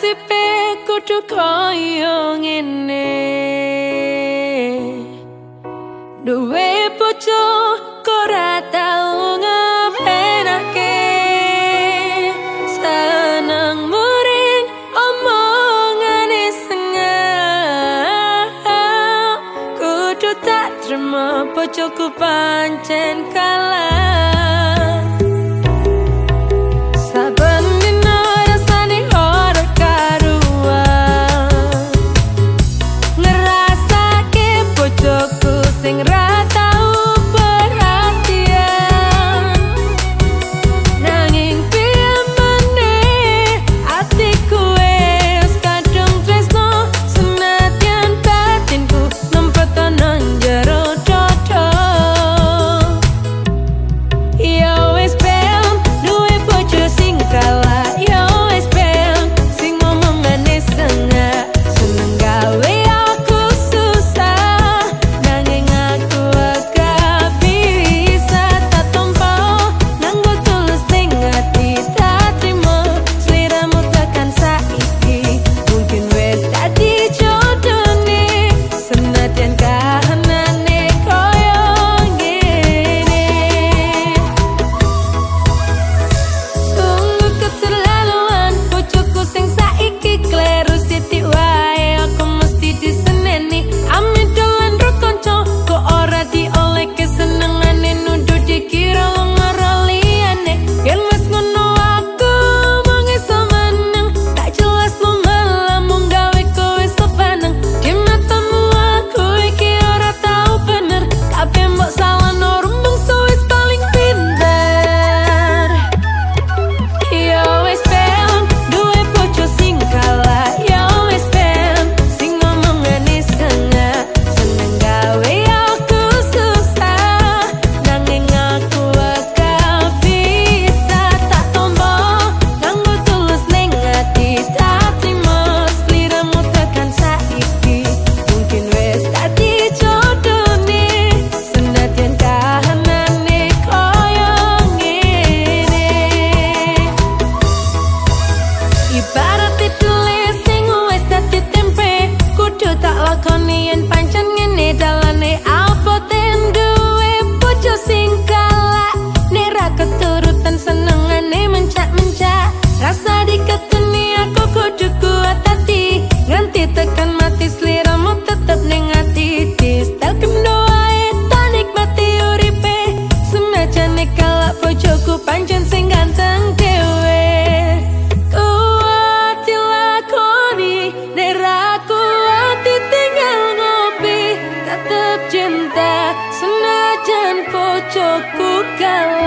nasibe kudu koyo ngene. Duwe bojo ora tau ngepenake seneng muring omongan sengah. Kudu tak terima bojoku pancen kalah Senajan pojokku kalah